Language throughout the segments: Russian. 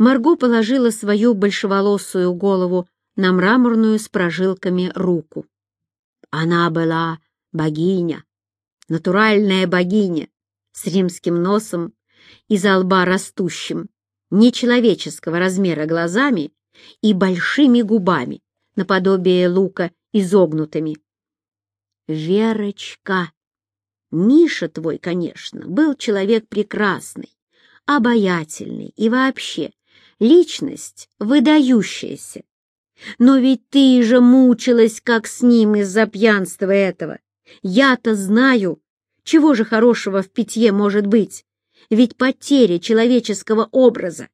Марго положила свою большеволосую голову на мраморную с прожилками руку. Она была богиня, натуральная богиня, с римским носом, из-за лба растущим, нечеловеческого размера глазами и большими губами, наподобие лука изогнутыми. Верочка, Миша твой, конечно, был человек прекрасный, обаятельный и вообще личность выдающаяся. Но ведь ты же мучилась, как с ним из-за пьянства этого. Я-то знаю, чего же хорошего в питье может быть? Ведь потеря человеческого образа.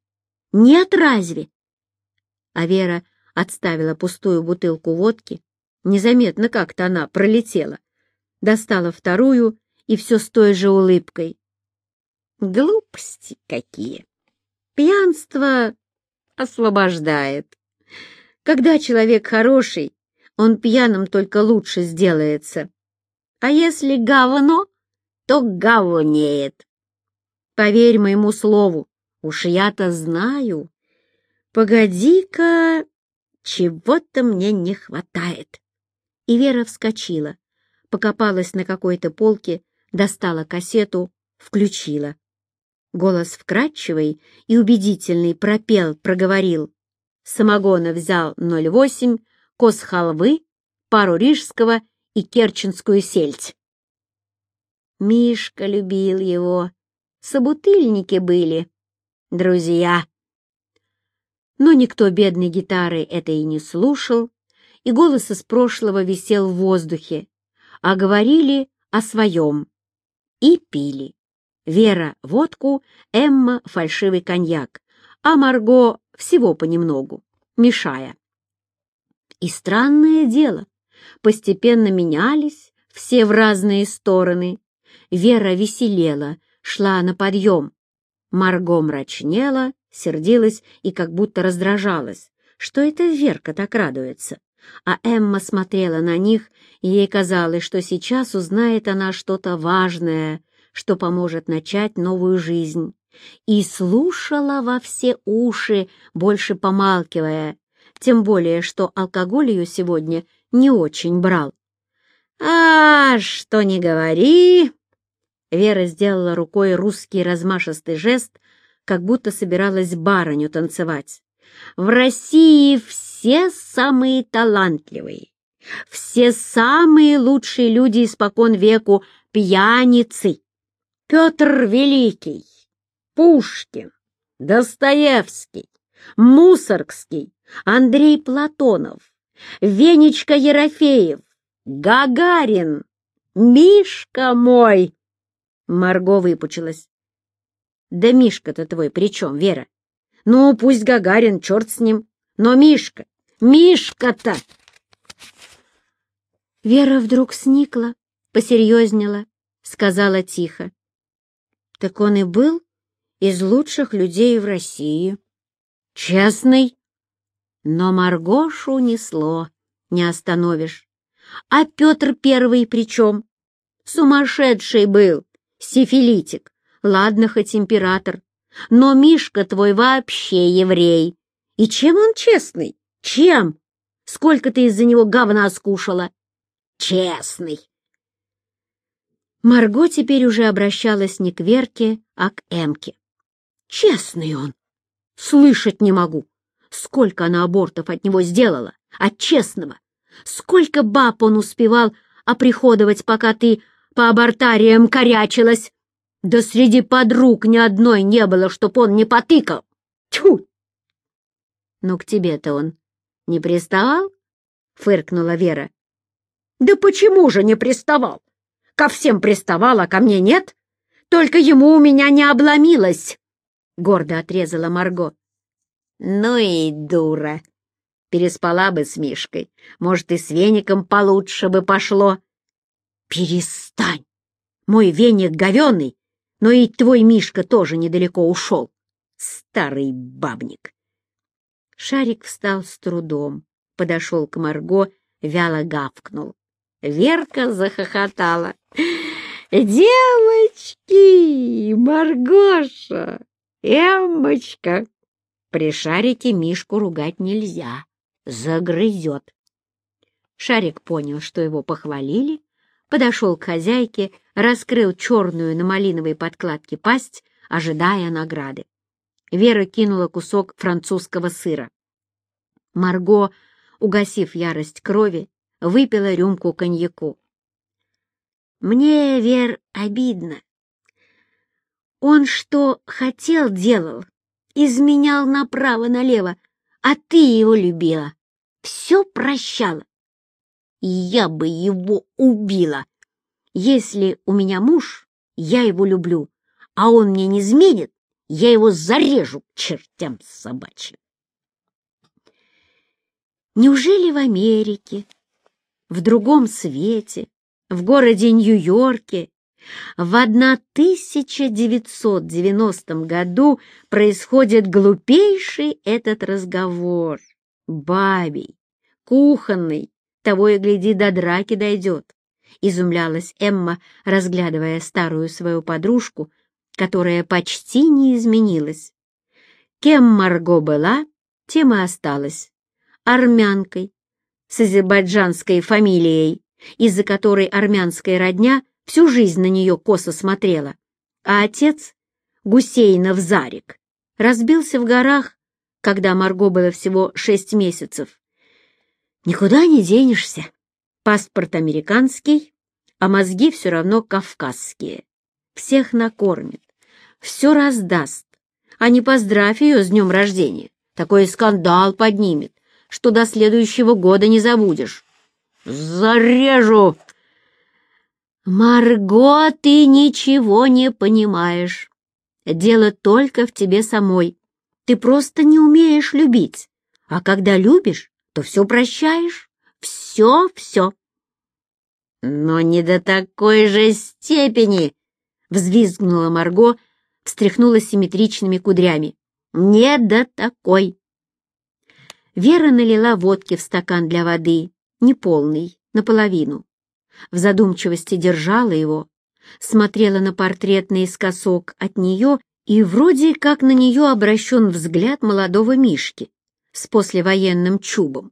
Нет разве? А Вера отставила пустую бутылку водки. Незаметно как-то она пролетела. Достала вторую и все с той же улыбкой. Глупости какие! Пьянство освобождает. Когда человек хороший, он пьяным только лучше сделается. А если говно, то говнеет. Поверь моему слову, уж я-то знаю. Погоди-ка, чего-то мне не хватает. И Вера вскочила, покопалась на какой-то полке, достала кассету, включила. Голос вкрадчивый и убедительный пропел, проговорил. Самогона взял 0,8, кос халвы, пару рижского и керченскую сельдь. Мишка любил его, собутыльники были, друзья. Но никто бедной гитары это и не слушал, и голос из прошлого висел в воздухе, а говорили о своем. И пили. Вера — водку, Эмма — фальшивый коньяк, а Марго — всего понемногу, мешая. И странное дело, постепенно менялись все в разные стороны. Вера веселела, шла на подъем. Марго мрачнела, сердилась и как будто раздражалась. Что это Верка так радуется? А Эмма смотрела на них, и ей казалось, что сейчас узнает она что-то важное, что поможет начать новую жизнь. И слушала во все уши, больше помалкивая, тем более, что алкоголь ее сегодня не очень брал. «А, что не говори, Вера сделала рукой русский размашистый жест, как будто собиралась барыню танцевать. «В России все самые талантливые, все самые лучшие люди испокон веку пьяницы. Петр Великий, Пушкин, Достоевский, Мусоргский, Андрей Платонов, Венечка Ерофеев, Гагарин, Мишка мой!» Марго выпучилась. «Да Мишка-то твой при чем, Вера? Ну, пусть Гагарин, черт с ним. Но Мишка, Мишка-то!» Вера вдруг сникла, посерьезнела, сказала тихо. «Так он и был из лучших людей в России. Честный. Но Маргошу несло, не остановишь. А Петр Первый при чем? Сумасшедший был, сифилитик, ладно, хоть император, но Мишка твой вообще еврей. И чем он честный? Чем? Сколько ты из-за него говна скушала? Честный. Марго теперь уже обращалась не к Верке, а к Эмке. Честный он. Слышать не могу. Сколько она абортов от него сделала, от честного. Сколько баб он успевал оприходовать, пока ты по абортариям корячилась. Да среди подруг ни одной не было, чтоб он не потыкал. Тьфу! Ну, к тебе-то он не приставал? Фыркнула Вера. Да почему же не приставал? Ко всем приставал, а ко мне нет? Только ему у меня не обломилось. Гордо отрезала Марго. Ну и дура. Переспала бы с Мишкой. Может, и с веником получше бы пошло. «Перестань! Мой веник говеный, но и твой Мишка тоже недалеко ушел. Старый бабник!» Шарик встал с трудом, подошел к Марго, вяло гавкнул. Верка захохотала. «Девочки! Маргоша! Эммочка! При Шарике Мишку ругать нельзя, загрызет. Шарик понял, что его похвалили, подошел к хозяйке, раскрыл черную на малиновой подкладке пасть, ожидая награды. Вера кинула кусок французского сыра. Марго, угасив ярость крови, выпила рюмку коньяку. «Мне, Вер, обидно. Он что хотел, делал, изменял направо-налево, а ты его любила, все прощала. Я бы его убила. Если у меня муж, я его люблю, а он мне не изменит, я его зарежу к чертям собачьим. Неужели в Америке, в другом свете, в городе Нью-Йорке в 1990 году происходит глупейший этот разговор? Бабий, кухонный, того и гляди, до драки дойдет. Изумлялась Эмма, разглядывая старую свою подружку, которая почти не изменилась. Кем Марго была, тем и осталась. Армянкой, с азербайджанской фамилией, из-за которой армянская родня всю жизнь на нее косо смотрела, а отец, Гусейнов Зарик, разбился в горах, когда Марго было всего шесть месяцев. Никуда не денешься. Паспорт американский, а мозги все равно кавказские. Всех накормит, все раздаст, а не поздравь ее с днем рождения. Такой скандал поднимет, что до следующего года не забудешь. Зарежу! Марго, ты ничего не понимаешь. Дело только в тебе самой. Ты просто не умеешь любить. А когда любишь, то все прощаешь. Все-все. Но не до такой же степени, — взвизгнула Марго, встряхнула симметричными кудрями. Не до такой. Вера налила водки в стакан для воды, неполный, наполовину. В задумчивости держала его, смотрела на портрет наискосок от нее, и вроде как на нее обращен взгляд молодого Мишки с послевоенным чубом.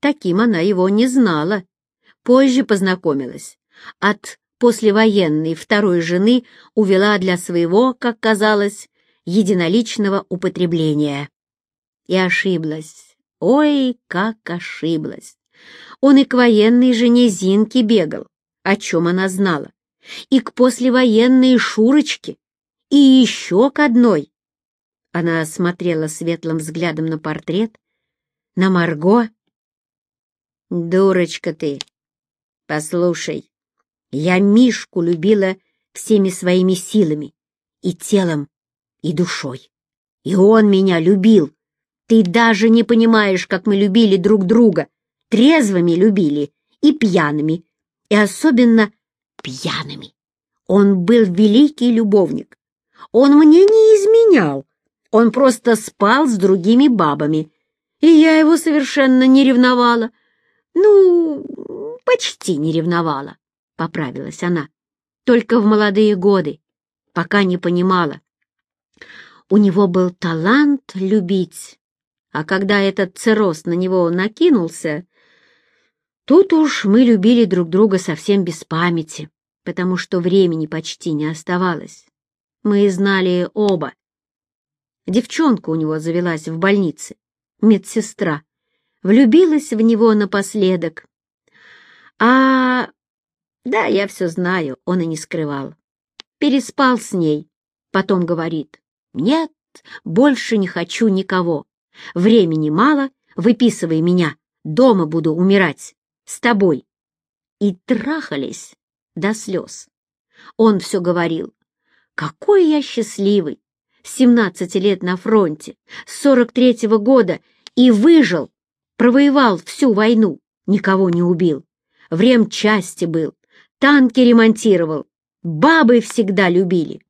Таким она его не знала. Позже познакомилась. От послевоенной второй жены увела для своего, как казалось, единоличного употребления. И ошиблась. Ой, как ошиблась! Он и к военной жене Зинке бегал, о чем она знала, и к послевоенной Шурочке, и еще к одной. Она смотрела светлым взглядом на портрет, на Марго. «Дурочка ты! Послушай, я Мишку любила всеми своими силами, и телом, и душой. И он меня любил. Ты даже не понимаешь, как мы любили друг друга. Трезвыми любили и пьяными, и особенно пьяными. Он был великий любовник. Он мне не изменял. Он просто спал с другими бабами. И я его совершенно не ревновала. Ну, почти не ревновала, — поправилась она. Только в молодые годы, пока не понимала. У него был талант любить, а когда этот цирроз на него накинулся, тут уж мы любили друг друга совсем без памяти, потому что времени почти не оставалось. Мы знали оба. Девчонка у него завелась в больнице, медсестра, влюбилась в него напоследок. А... Да, я все знаю, он и не скрывал. Переспал с ней, потом говорит, нет, больше не хочу никого. Времени мало, выписывай меня, дома буду умирать, с тобой. И трахались до слез. Он все говорил, какой я счастливый, с 17 лет на фронте, с 43-го года и выжил, провоевал всю войну, никого не убил, в ремчасти был, танки ремонтировал, бабы всегда любили.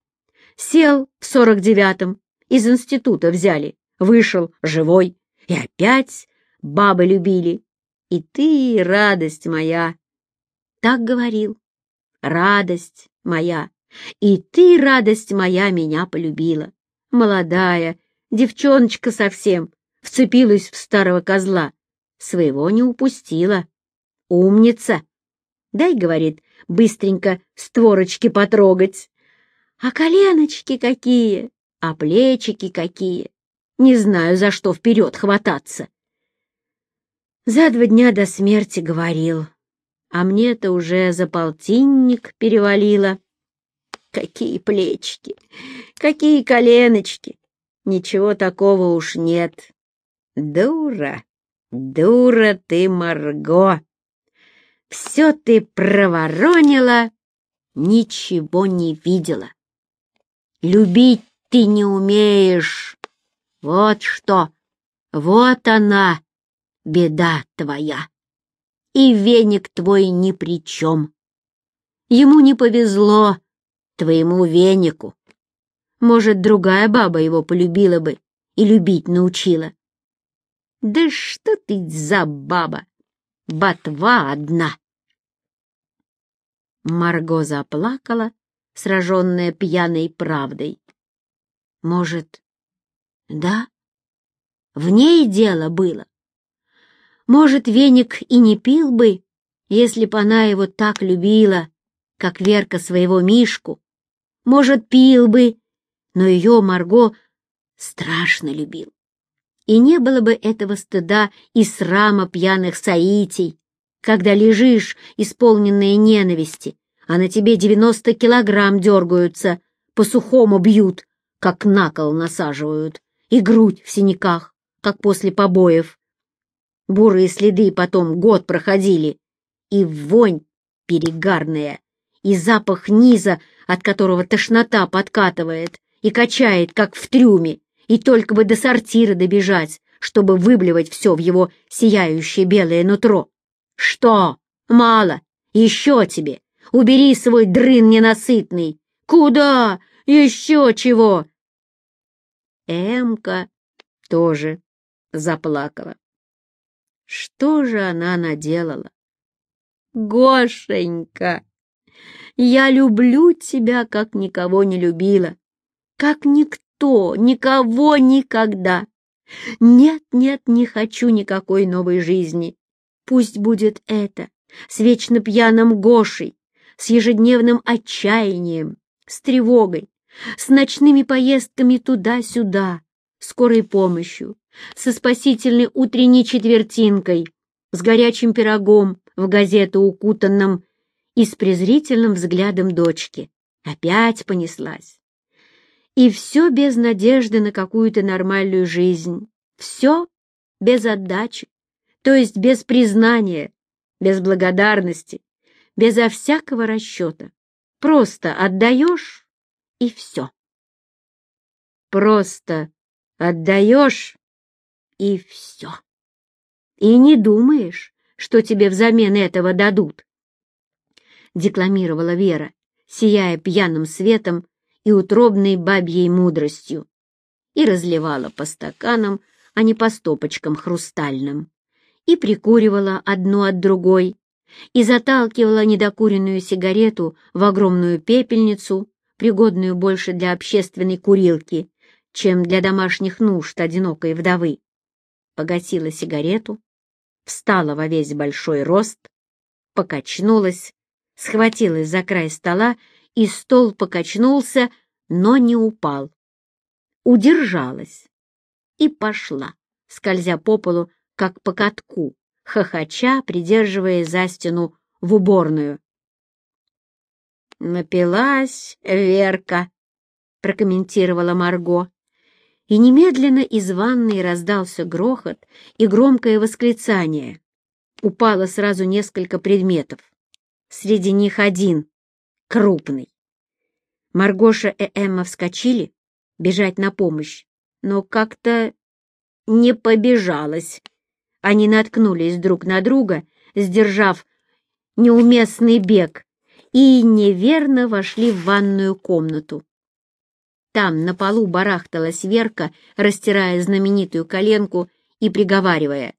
Сел в 49-м, из института взяли, вышел живой, и опять бабы любили. И ты, радость моя, так говорил, радость моя, и ты, радость моя, меня полюбила, молодая, Девчоночка совсем вцепилась в старого козла. Своего не упустила. Умница. Дай, говорит, быстренько створочки потрогать. А коленочки какие, а плечики какие. Не знаю, за что вперед хвататься. За два дня до смерти говорил, а мне-то уже за полтинник перевалило. Какие плечики, какие коленочки! Ничего такого уж нет. Дура, дура ты, Марго! Все ты проворонила, ничего не видела. Любить ты не умеешь. Вот что, вот она, беда твоя. И веник твой ни при чем. Ему не повезло, твоему венику. Может, другая баба его полюбила бы и любить научила. Да что ты за баба? Ботва одна. Марго заплакала, сраженная пьяной правдой. Может, да? В ней дело было. Может, веник и не пил бы, если б она его так любила, как Верка своего Мишку. Может, пил бы, но ее Марго страшно любил. И не было бы этого стыда и срама пьяных саитий, когда лежишь, исполненные ненависти, а на тебе девяносто килограмм дергаются, по-сухому бьют, как на кол насаживают, и грудь в синяках, как после побоев. Бурые следы потом год проходили, и вонь перегарная, и запах низа, от которого тошнота подкатывает и качает, как в трюме, и только бы до сортира добежать, чтобы выблевать все в его сияющее белое нутро. Что? Мало? Еще тебе? Убери свой дрын ненасытный. Куда? Еще чего? Эмка тоже заплакала. Что же она наделала? Гошенька, я люблю тебя, как никого не любила, как никто, никого никогда. Нет, нет, не хочу никакой новой жизни. Пусть будет это, с вечно пьяным Гошей, с ежедневным отчаянием, с тревогой, с ночными поездками туда-сюда, скорой помощью, со спасительной утренней четвертинкой, с горячим пирогом в газету укутанном и с презрительным взглядом дочки. Опять понеслась. И все без надежды на какую-то нормальную жизнь. Все без отдачи, то есть без признания, без благодарности, безо всякого расчета. Просто отдаешь, и все. Просто отдаешь, и все. И не думаешь, что тебе взамен этого дадут. Декламировала Вера, сияя пьяным светом и утробной бабьей мудростью, и разливала по стаканам, а не по стопочкам хрустальным, и прикуривала одну от другой, и заталкивала недокуренную сигарету в огромную пепельницу, пригодную больше для общественной курилки, чем для домашних нужд одинокой вдовы. Погасила сигарету, встала во весь большой рост, покачнулась, схватилась за край стола, и стол покачнулся, но не упал. Удержалась и пошла, скользя по полу, как по катку, хохоча, придерживая за стену в уборную. «Напилась Верка», — прокомментировала Марго. И немедленно из ванной раздался грохот и громкое восклицание. Упало сразу несколько предметов. Среди них один, крупный. Маргоша и Эмма вскочили, бежать на помощь, но как-то не побежалась. Они наткнулись друг на друга, сдержав неуместный бег, и неверно вошли в ванную комнату. Там на полу барахталась Верка, растирая знаменитую коленку и приговаривая.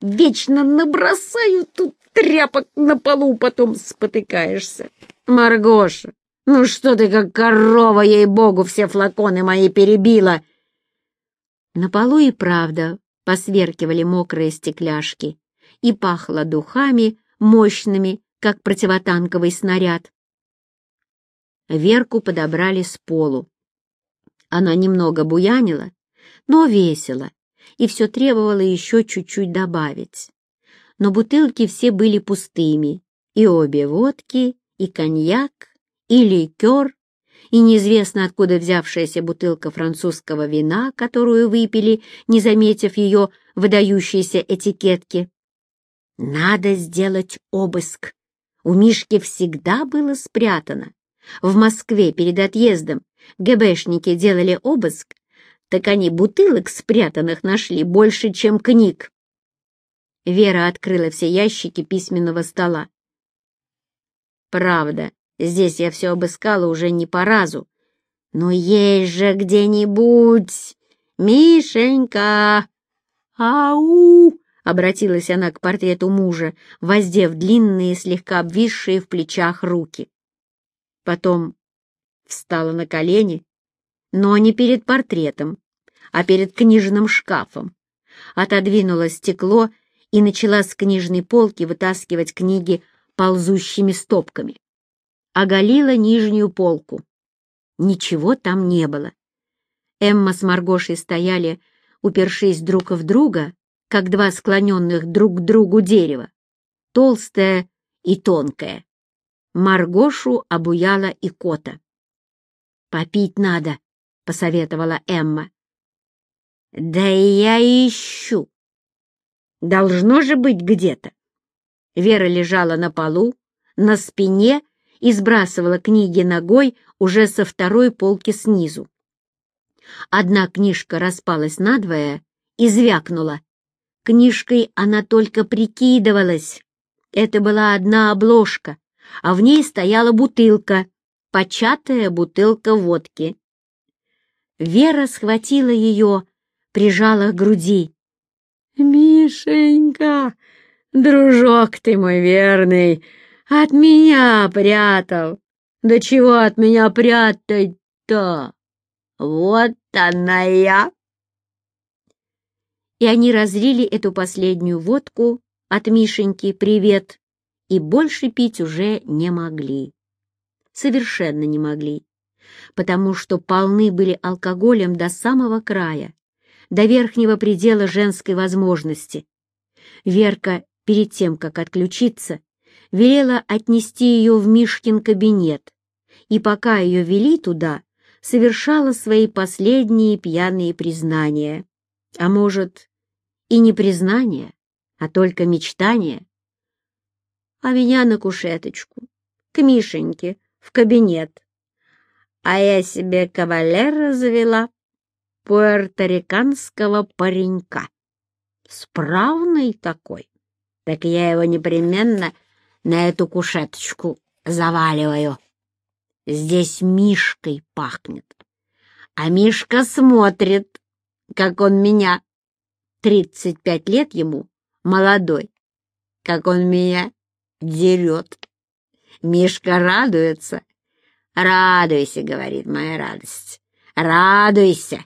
«Вечно набросаю тут тряпок на полу, потом спотыкаешься. Маргоша, ну что ты как корова, ей-богу, все флаконы мои перебила!» На полу и правда посверкивали мокрые стекляшки и пахло духами мощными, как противотанковый снаряд. Верку подобрали с полу. Она немного буянила, но весело, и все требовало еще чуть-чуть добавить. Но бутылки все были пустыми, и обе водки, и коньяк, и ликер, и неизвестно откуда взявшаяся бутылка французского вина, которую выпили, не заметив ее выдающейся этикетки. Надо сделать обыск. У Мишки всегда было спрятано. В Москве перед отъездом ГБшники делали обыск, так они бутылок спрятанных нашли больше, чем книг. Вера открыла все ящики письменного стола. Правда, здесь я все обыскала уже не по разу. Но есть же где-нибудь... Мишенька! Ау! Обратилась она к портрету мужа, воздев длинные, слегка обвисшие в плечах руки. Потом встала на колени, но не перед портретом, а перед книжным шкафом. Отодвинула стекло и начала с книжной полки вытаскивать книги ползущими стопками. Оголила нижнюю полку. Ничего там не было. Эмма с Маргошей стояли, упершись друг в друга, как два склоненных друг к другу дерева, толстое и тонкое. Маргошу обуяла и кота. «Попить надо», — посоветовала Эмма. «Да я ищу. Должно же быть где-то». Вера лежала на полу, на спине и сбрасывала книги ногой уже со второй полки снизу. Одна книжка распалась надвое и звякнула. Книжкой она только прикидывалась. Это была одна обложка, а в ней стояла бутылка, початая бутылка водки. Вера схватила ее, прижала к груди. «Мишенька, дружок ты мой верный, от меня прятал. Да чего от меня прятать-то? Вот она я!» И они разлили эту последнюю водку от Мишеньки «Привет» и больше пить уже не могли. Совершенно не могли, потому что полны были алкоголем до самого края, до верхнего предела женской возможности. Верка, перед тем, как отключиться, велела отнести ее в Мишкин кабинет, и пока ее вели туда, совершала свои последние пьяные признания. А может, и не признание, а только мечтание? А меня на кушеточку, к Мишеньке, в кабинет. А я себе кавалера завела, пуэрториканского паренька. Справный такой. Так я его непременно на эту кушеточку заваливаю. Здесь Мишкой пахнет. А Мишка смотрит, как он меня, тридцать пять лет ему, молодой, как он меня дерет. Мишка радуется. «Радуйся», — говорит моя радость, — «радуйся».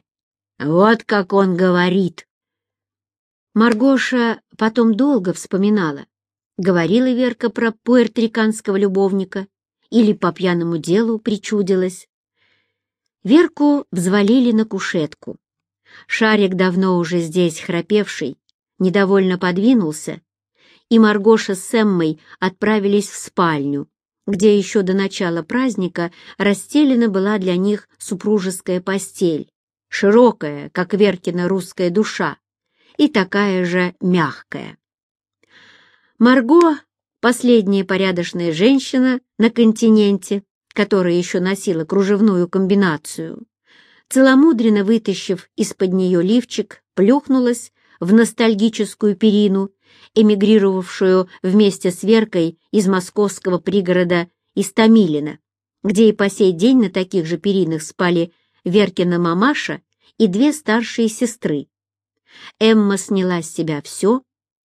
Вот как он говорит. Маргоша потом долго вспоминала, говорила Верка про пуэрториканского любовника или по пьяному делу причудилась. Верку взвалили на кушетку. Шарик, давно уже здесь храпевший, недовольно подвинулся, и Маргоша с Эммой отправились в спальню, где еще до начала праздника расстелена была для них супружеская постель, широкая, как Веркина русская душа, и такая же мягкая. Марго, последняя порядочная женщина на континенте, которая еще носила кружевную комбинацию, целомудренно вытащив из-под нее лифчик, плюхнулась в ностальгическую перину, эмигрировавшую вместе с Веркой из московского пригорода Истамилина, где и по сей день на таких же перинах спали Веркина мамаша и две старшие сестры. Эмма сняла с себя все,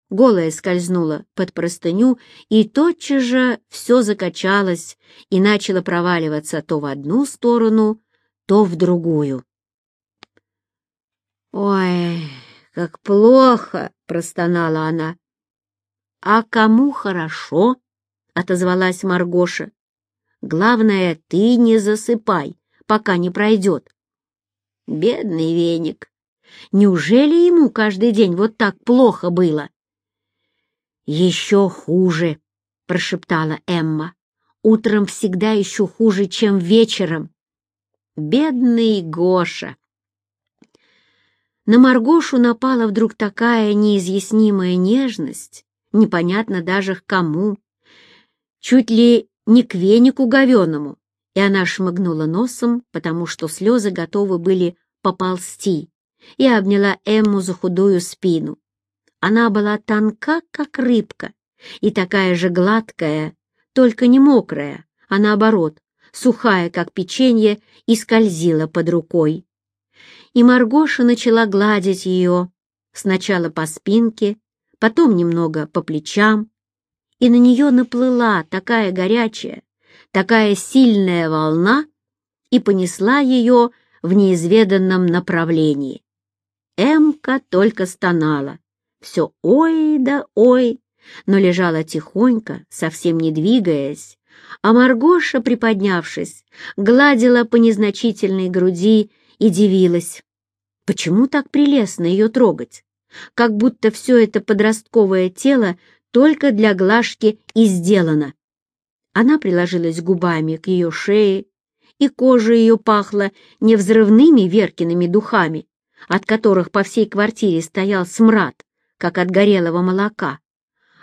голая скользнула под простыню, и тотчас же все закачалось и начало проваливаться то в одну сторону, то в другую. «Ой, как плохо!» — простонала она. «А кому хорошо?» — отозвалась Маргоша. «Главное, ты не засыпай, пока не пройдет». Бедный веник. Неужели ему каждый день вот так плохо было? «Еще хуже», — прошептала Эмма. «Утром всегда еще хуже, чем вечером». Бедный Гоша! На Маргошу напала вдруг такая неизъяснимая нежность, непонятно даже к кому, чуть ли не к венику говеному, и она шмыгнула носом, потому что слезы готовы были поползти, и обняла Эмму за худую спину. Она была тонка, как рыбка, и такая же гладкая, только не мокрая, а наоборот, сухая, как печенье, и скользила под рукой. И Маргоша начала гладить ее, сначала по спинке, потом немного по плечам, и на нее наплыла такая горячая, такая сильная волна и понесла ее в неизведанном направлении. Эмка только стонала, все ой да ой, но лежала тихонько, совсем не двигаясь, а Маргоша, приподнявшись, гладила по незначительной груди и дивилась. Почему так прелестно ее трогать? Как будто все это подростковое тело только для глажки и сделано. Она приложилась губами к ее шее, и кожа ее пахла не взрывными Веркиными духами, от которых по всей квартире стоял смрад, как от горелого молока,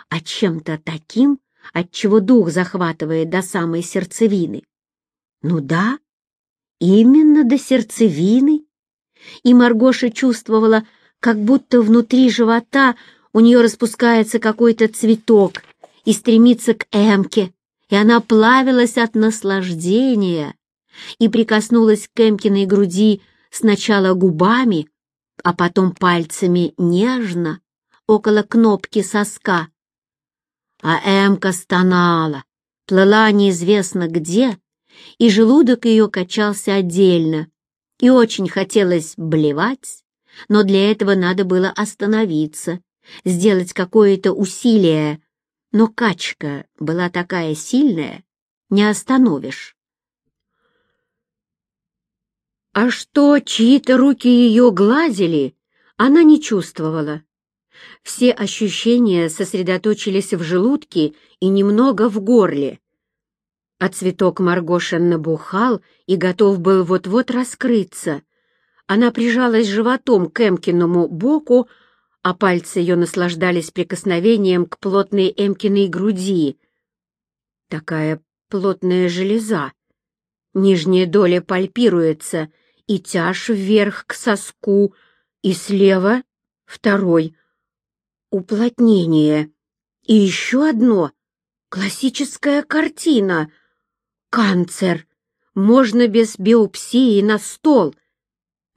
а чем-то таким, отчего дух захватывает до самой сердцевины. Ну да, именно до сердцевины. И Маргоша чувствовала, как будто внутри живота у нее распускается какой-то цветок и стремится к Эмке, и она плавилась от наслаждения и прикоснулась к Эмкиной груди сначала губами, а потом пальцами нежно около кнопки соска, а Эмка стонала, плыла неизвестно где, и желудок ее качался отдельно, и очень хотелось блевать, но для этого надо было остановиться, сделать какое-то усилие, но качка была такая сильная, не остановишь. А что чьи-то руки ее гладили, она не чувствовала. Все ощущения сосредоточились в желудке и немного в горле. А цветок Маргошин набухал и готов был вот-вот раскрыться. Она прижалась животом к Эмкиному боку, а пальцы ее наслаждались прикосновением к плотной Эмкиной груди. Такая плотная железа. Нижняя доля пальпируется, и тяж вверх к соску, и слева — второй — Уплотнение. И еще одно. Классическая картина. Канцер. Можно без биопсии на стол.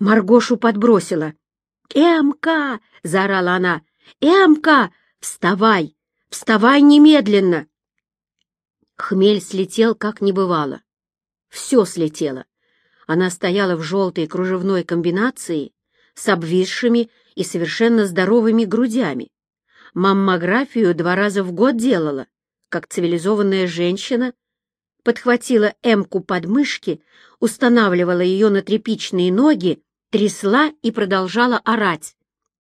Маргошу подбросила. «Эмка!» — заорала она. «Эмка! Вставай! Вставай немедленно!» Хмель слетел, как не бывало. Все слетело. Она стояла в желтой кружевной комбинации с обвисшими и совершенно здоровыми грудями маммографию два раза в год делала, как цивилизованная женщина, подхватила Эмку под мышки, устанавливала ее на тряпичные ноги, трясла и продолжала орать.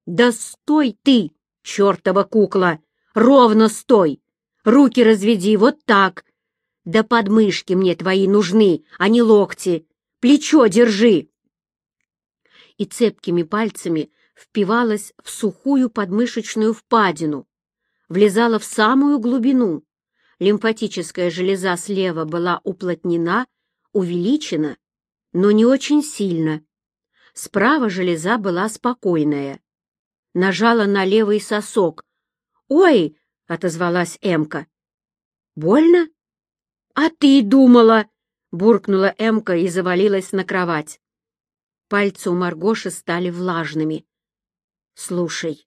«Да стой ты, чертова кукла! Ровно стой! Руки разведи, вот так! Да подмышки мне твои нужны, а не локти! Плечо держи!» И цепкими пальцами впивалась в сухую подмышечную впадину, влезала в самую глубину. Лимфатическая железа слева была уплотнена, увеличена, но не очень сильно. Справа железа была спокойная. Нажала на левый сосок. «Ой!» — отозвалась Эмка. «Больно?» «А ты думала!» — буркнула Эмка и завалилась на кровать. Пальцы у Маргоши стали влажными. «Слушай,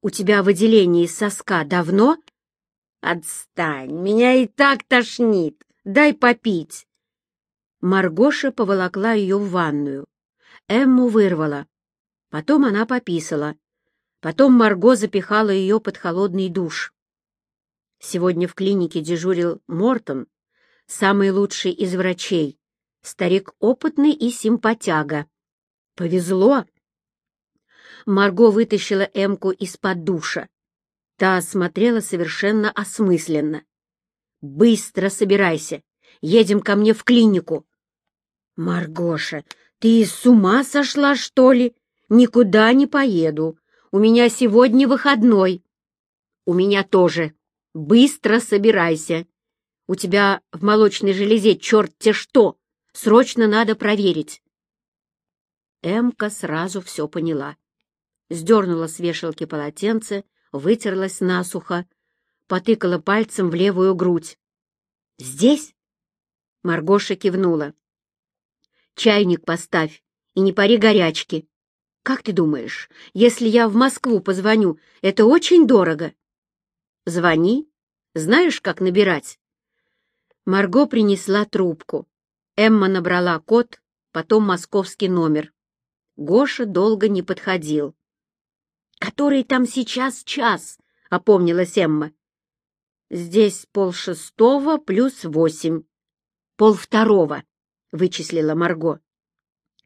у тебя выделение из соска давно?» «Отстань, меня и так тошнит. Дай попить». Маргоша поволокла ее в ванную. Эмму вырвала. Потом она пописала. Потом Марго запихала ее под холодный душ. Сегодня в клинике дежурил Мортон, самый лучший из врачей, старик опытный и симпатяга. Повезло. Марго вытащила Эмку из-под душа. Та смотрела совершенно осмысленно. «Быстро собирайся! Едем ко мне в клинику!» «Маргоша, ты с ума сошла, что ли? Никуда не поеду. У меня сегодня выходной». «У меня тоже. Быстро собирайся. У тебя в молочной железе черт-те что! Срочно надо проверить!» Эмка сразу все поняла. Сдернула с вешалки полотенце, вытерлась насухо, потыкала пальцем в левую грудь. «Здесь?» Маргоша кивнула. «Чайник поставь и не пари горячки. Как ты думаешь, если я в Москву позвоню, это очень дорого?» «Звони. Знаешь, как набирать?» Марго принесла трубку. Эмма набрала код, потом московский номер. Гоша долго не подходил. «Который там сейчас час?» — опомнилась Эмма. «Здесь полшестого плюс восемь. Полвторого», — вычислила Марго.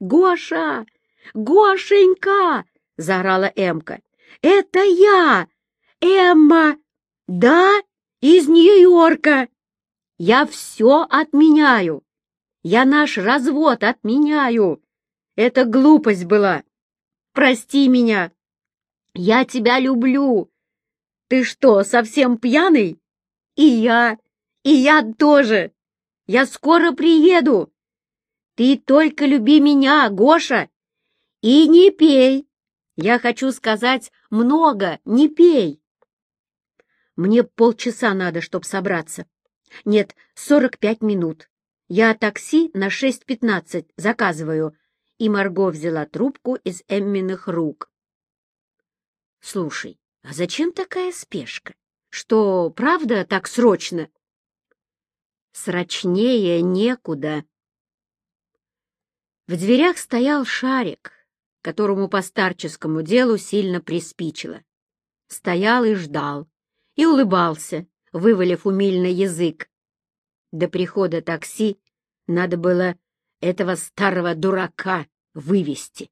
«Гоша! Гошенька!» — заорала Эмка. «Это я! Эмма! Да, из Нью-Йорка! Я все отменяю! Я наш развод отменяю! Это глупость была! Прости меня! Я тебя люблю. Ты что, совсем пьяный? И я, и я тоже. Я скоро приеду. Ты только люби меня, Гоша. И не пей. Я хочу сказать много, не пей. Мне полчаса надо, чтобы собраться. Нет, сорок пять минут. Я такси на шесть пятнадцать заказываю. И Марго взяла трубку из Эмминых рук. Слушай, а зачем такая спешка? Что, правда, так срочно? Срочнее некуда. В дверях стоял шарик, которому по старческому делу сильно приспичило. Стоял и ждал, и улыбался, вывалив умильный язык. До прихода такси надо было этого старого дурака вывести.